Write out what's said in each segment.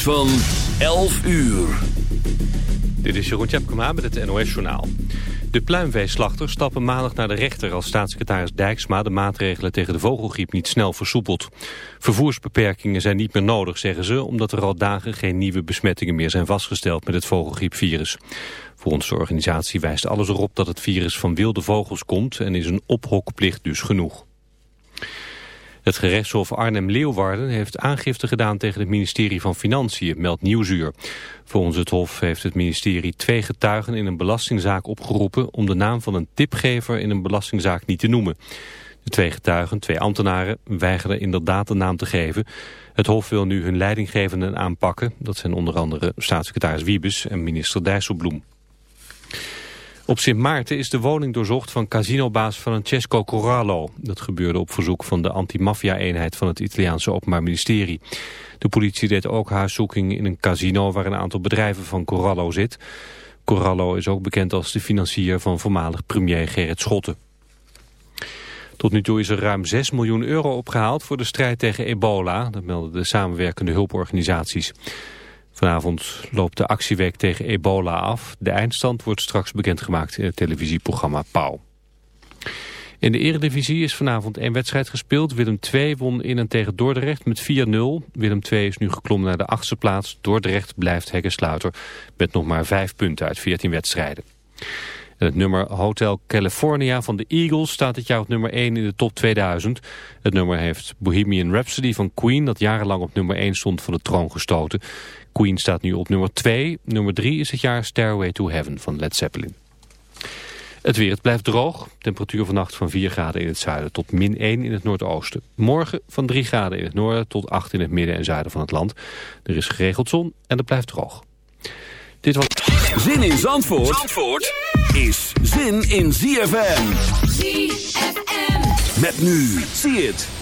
van 11 uur. Dit is Jeroen Tjepkema met het NOS Journaal. De pluimveeslachters stappen maandag naar de rechter als staatssecretaris Dijksma de maatregelen tegen de vogelgriep niet snel versoepelt. Vervoersbeperkingen zijn niet meer nodig, zeggen ze, omdat er al dagen geen nieuwe besmettingen meer zijn vastgesteld met het vogelgriepvirus. Volgens de organisatie wijst alles erop dat het virus van wilde vogels komt en is een ophokplicht dus genoeg. Het gerechtshof Arnhem-Leeuwarden heeft aangifte gedaan tegen het ministerie van Financiën, meldt Nieuwsuur. Volgens het hof heeft het ministerie twee getuigen in een belastingzaak opgeroepen om de naam van een tipgever in een belastingzaak niet te noemen. De twee getuigen, twee ambtenaren, weigerden inderdaad de naam te geven. Het Hof wil nu hun leidinggevenden aanpakken. Dat zijn onder andere staatssecretaris Wiebes en minister Dijsselbloem. Op Sint Maarten is de woning doorzocht van casinobaas Francesco Corallo. Dat gebeurde op verzoek van de antimafia-eenheid van het Italiaanse Openbaar Ministerie. De politie deed ook huiszoeking in een casino waar een aantal bedrijven van Corallo zit. Corallo is ook bekend als de financier van voormalig premier Gerrit Schotten. Tot nu toe is er ruim 6 miljoen euro opgehaald voor de strijd tegen ebola. Dat melden de samenwerkende hulporganisaties. Vanavond loopt de actieweek tegen ebola af. De eindstand wordt straks bekendgemaakt in het televisieprogramma Pauw. In de eredivisie is vanavond één wedstrijd gespeeld. Willem II won in en tegen Dordrecht met 4-0. Willem II is nu geklommen naar de achtste plaats. Dordrecht blijft hekkensluiter met nog maar vijf punten uit 14 wedstrijden. het nummer Hotel California van de Eagles staat dit jaar op nummer 1 in de top 2000. Het nummer heeft Bohemian Rhapsody van Queen, dat jarenlang op nummer 1 stond, van de troon gestoten. Queen staat nu op nummer 2. Nummer 3 is het jaar Stairway to Heaven van Led Zeppelin. Het weer, het blijft droog. Temperatuur vannacht van 4 graden in het zuiden tot min 1 in het noordoosten. Morgen van 3 graden in het noorden tot 8 in het midden en zuiden van het land. Er is geregeld zon en het blijft droog. Dit was... Zin in Zandvoort, Zandvoort is zin in ZFM. ZFM. Met nu, zie het.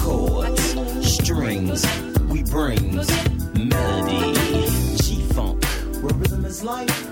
chords, strings. We bring melody, G-funk, where rhythm is life.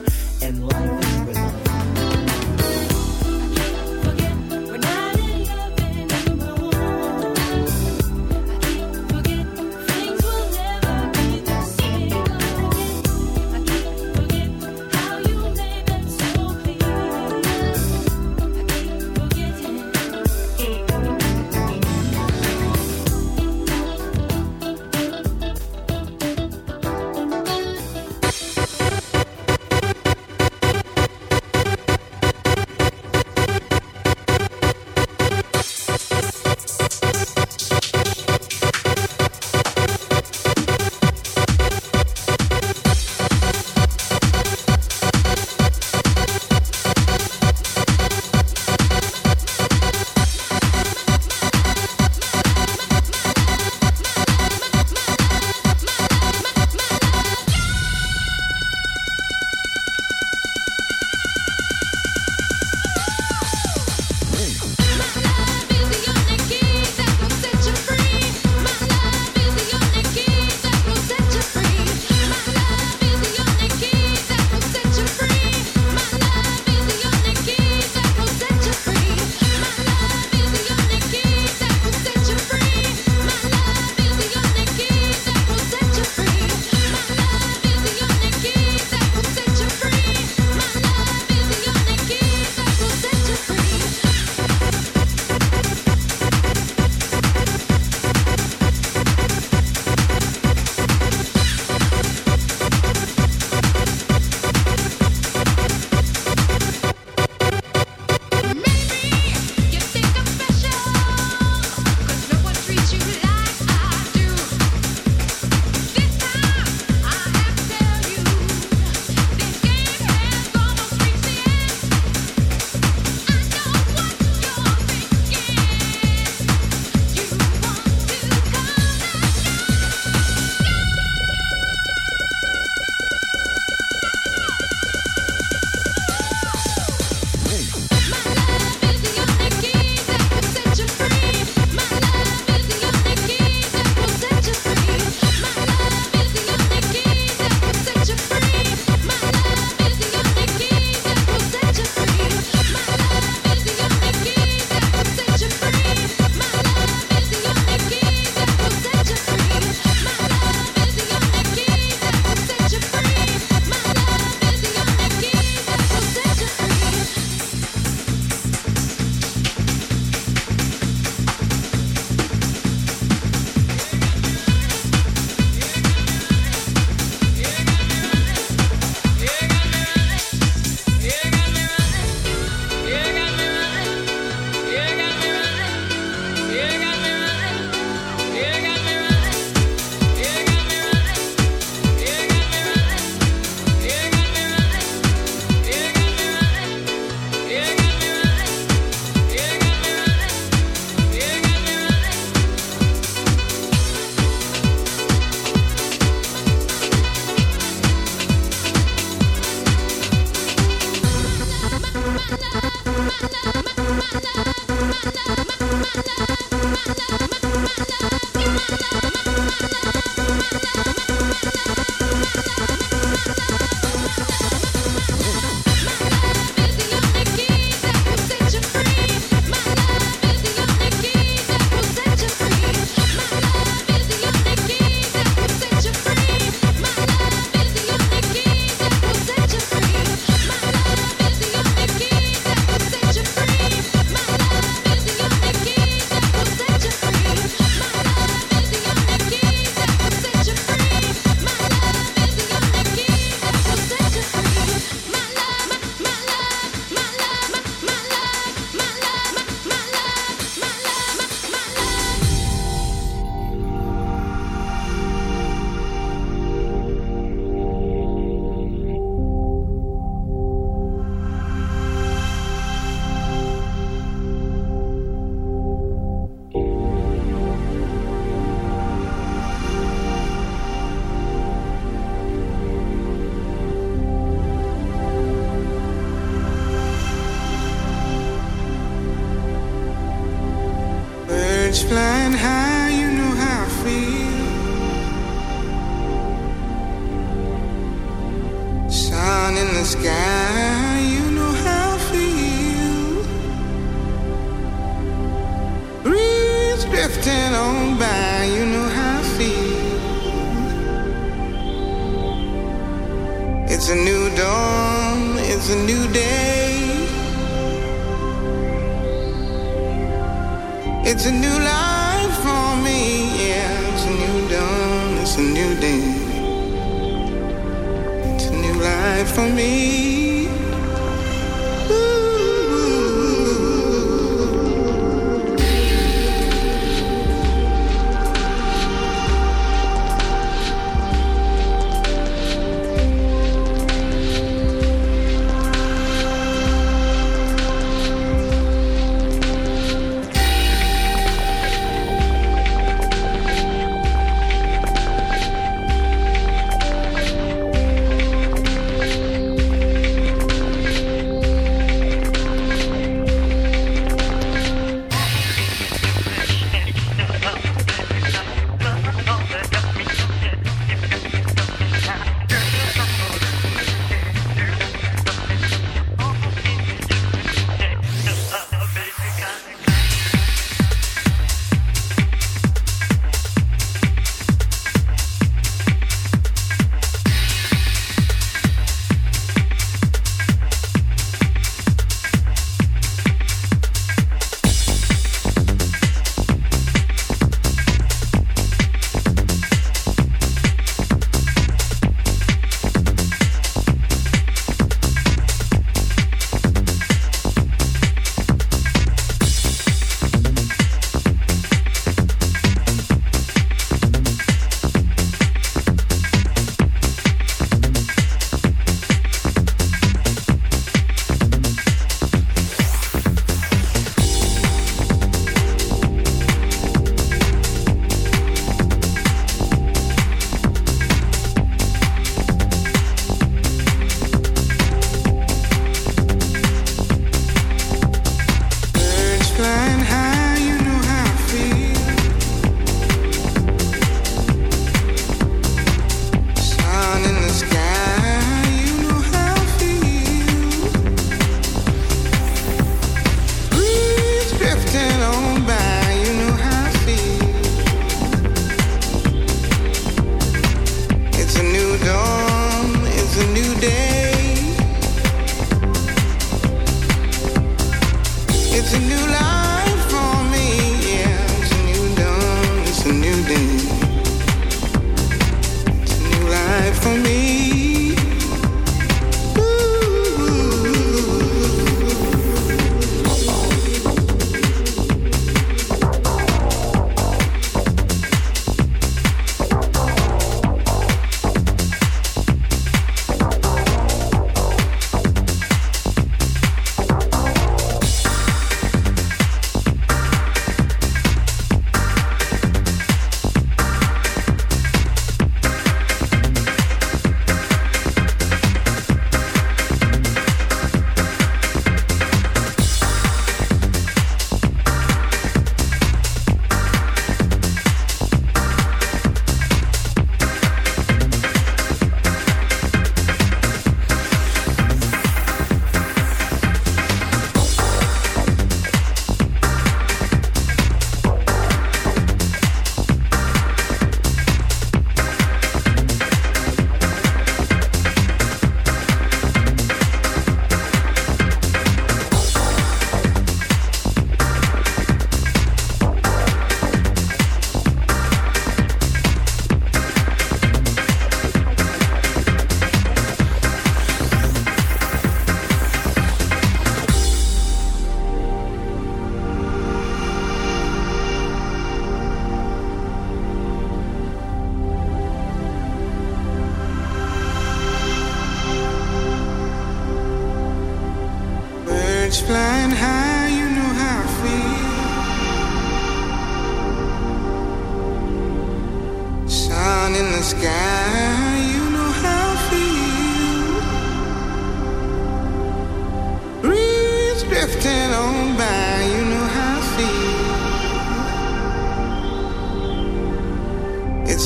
Drifting on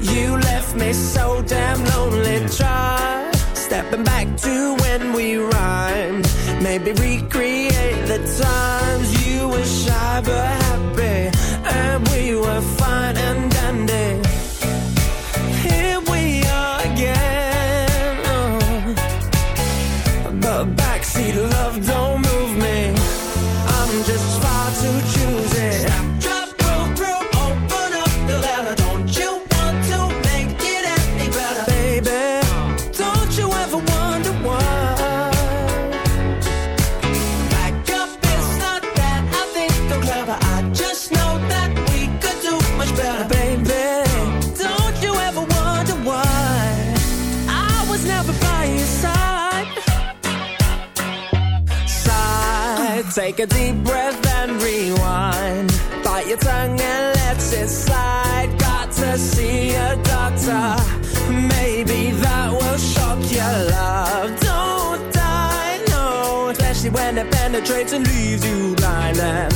You left me so damn lonely. Try stepping back to when we rhymed. Maybe recreate traits and leaves you blind and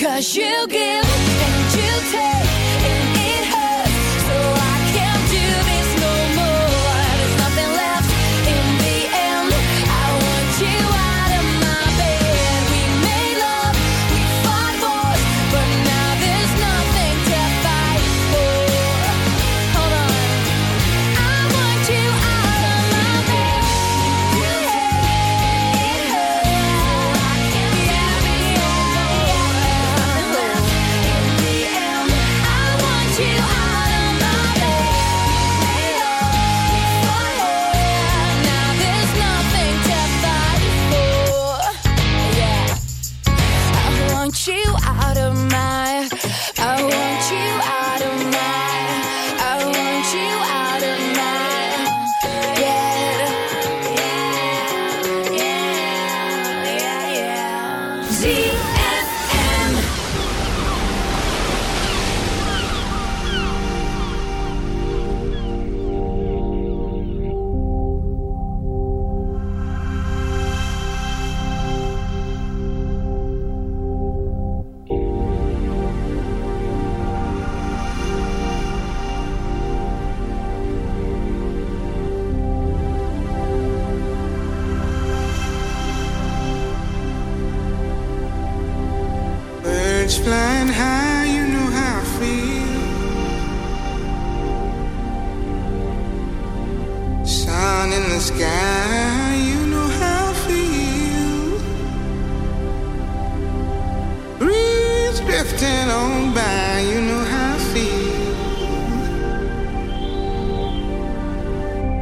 Cause you give and you take.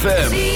ZFM.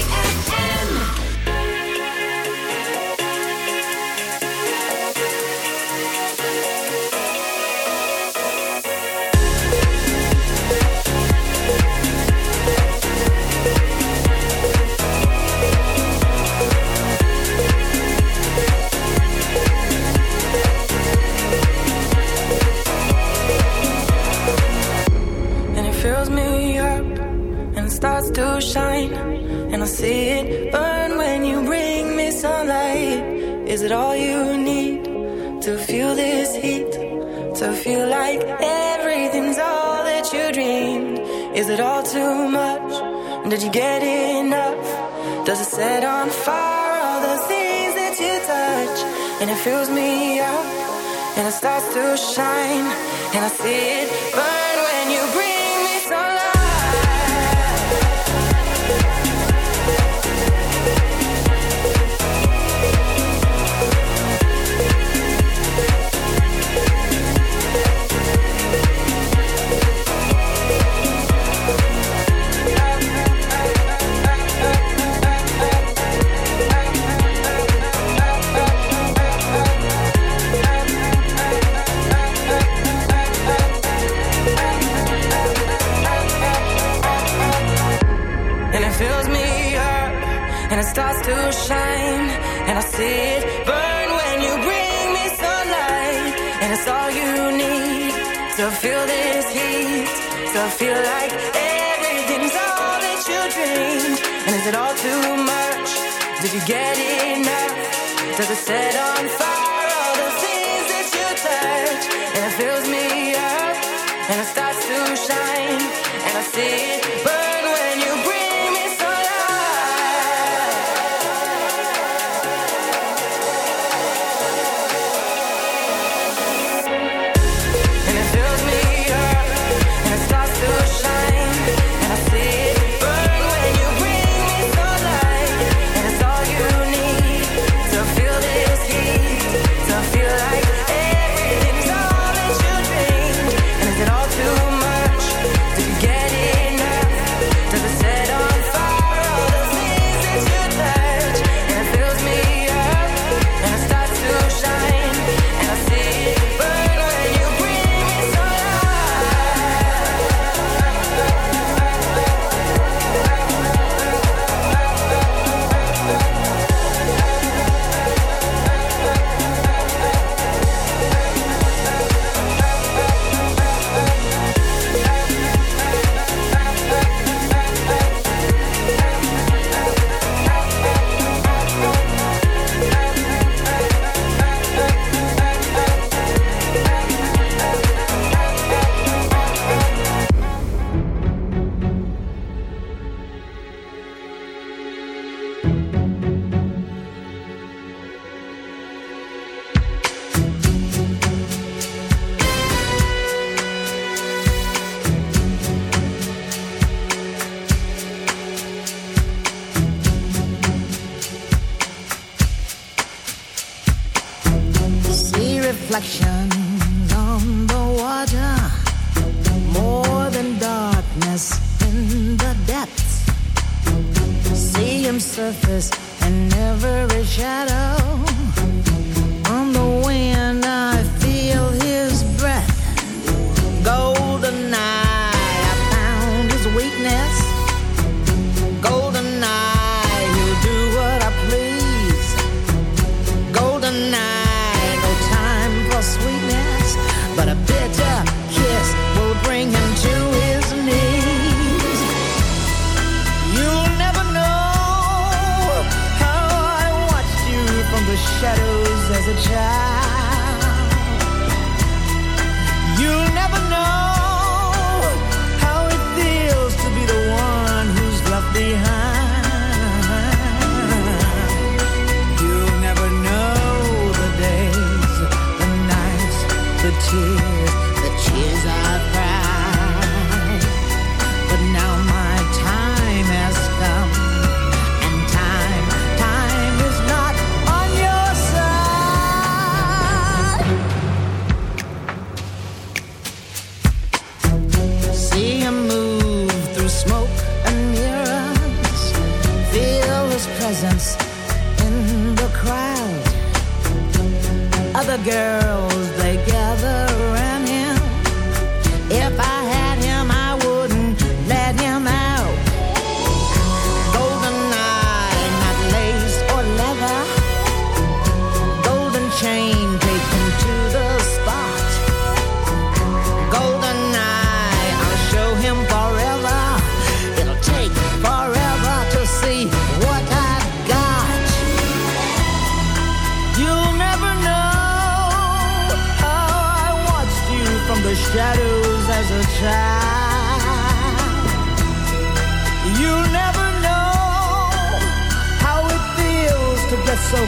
Other girls,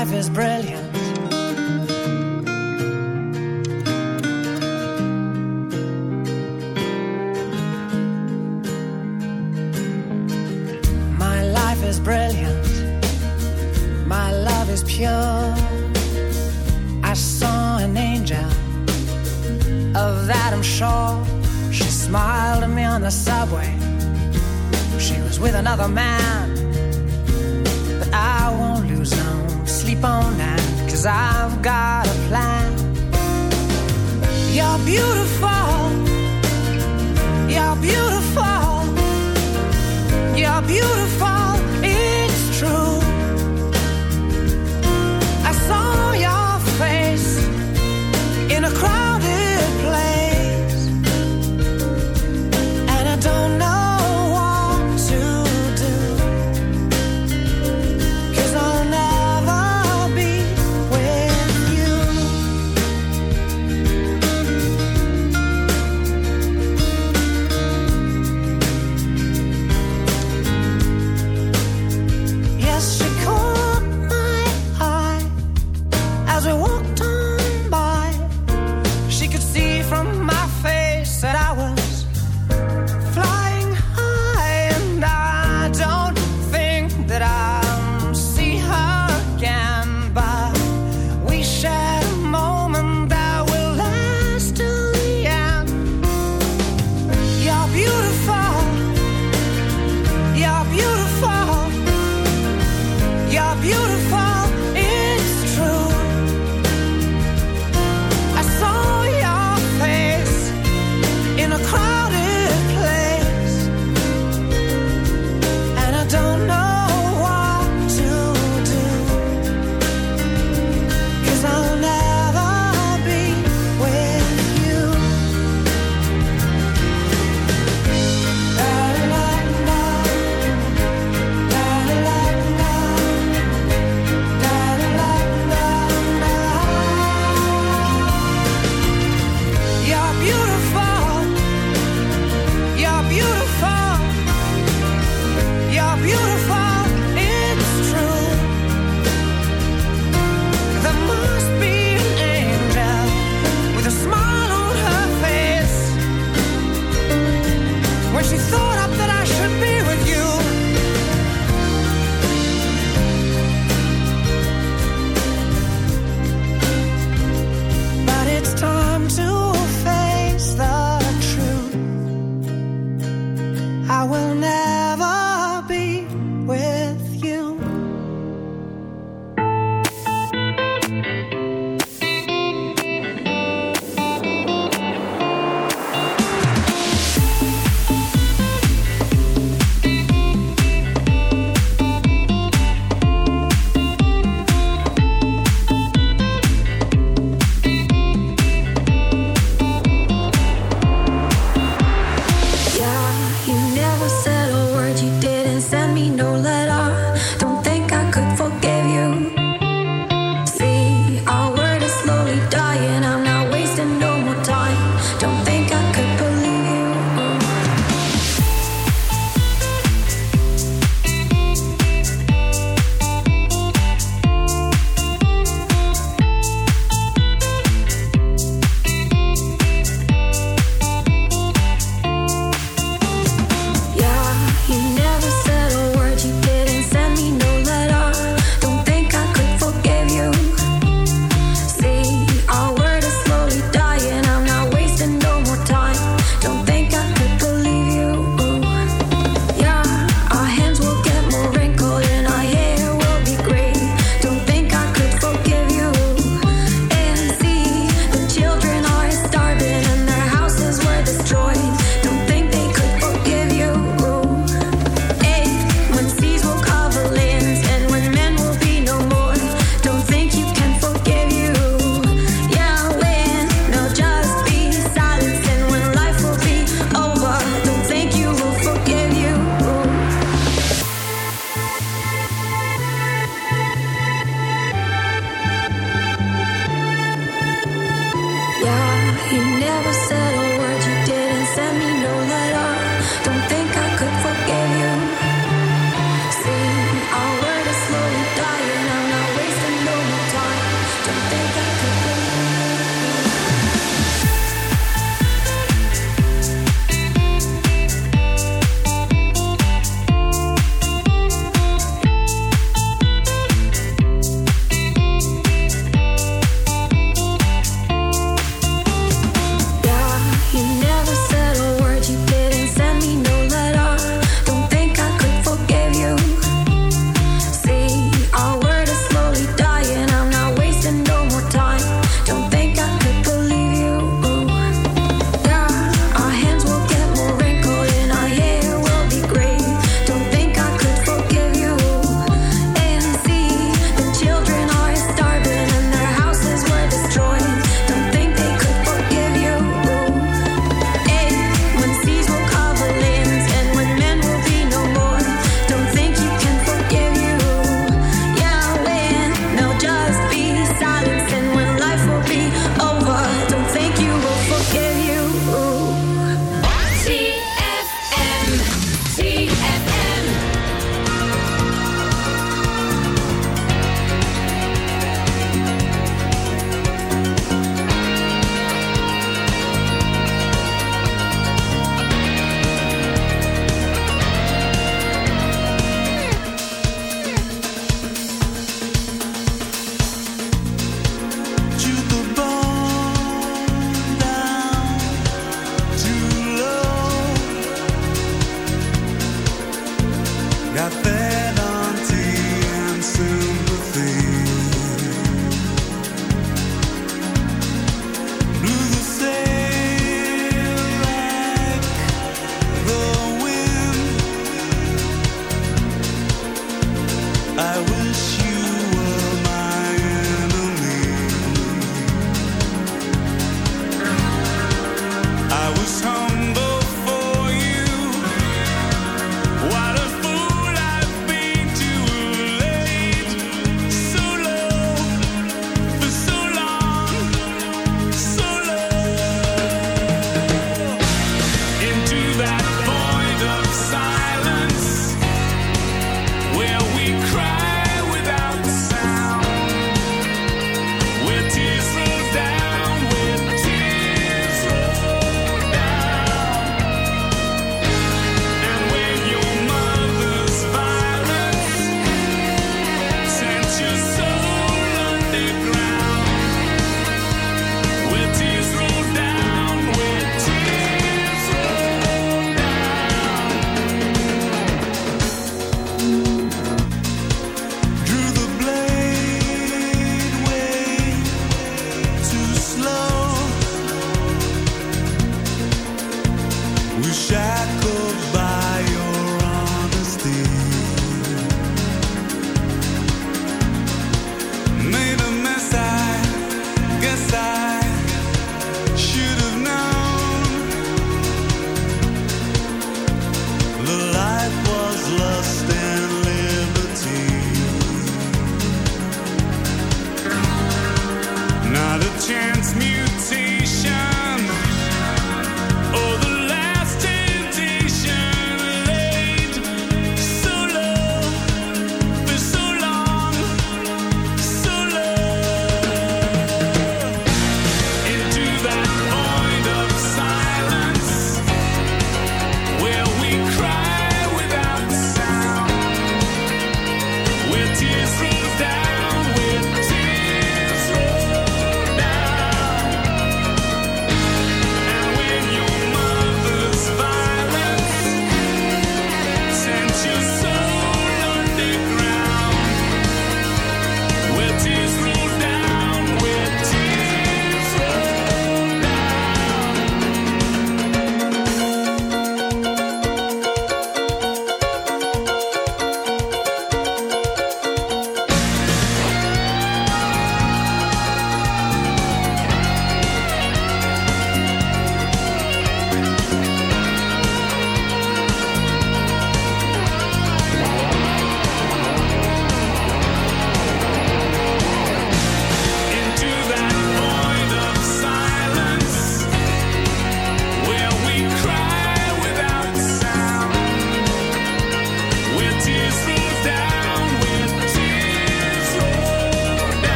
life is brilliant. My life is brilliant. My love is pure. I saw an angel, of Adam Shaw. She smiled at me on the subway. She was with another man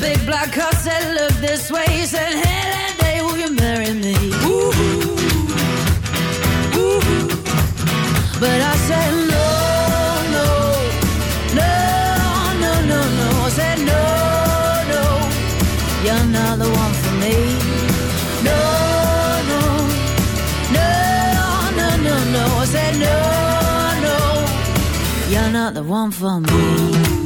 big black horse said, Look this way. He said, Hey, that day, will you marry me? Ooh, ooh, But I said, No, no, no, no, no, no. I said, No, no, you're not the one for me. No, no, no, no, no, no. I said, No, no, you're not the one for me.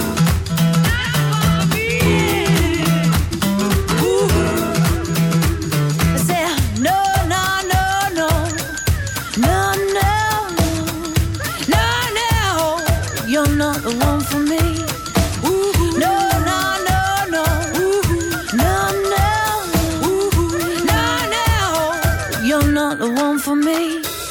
for me.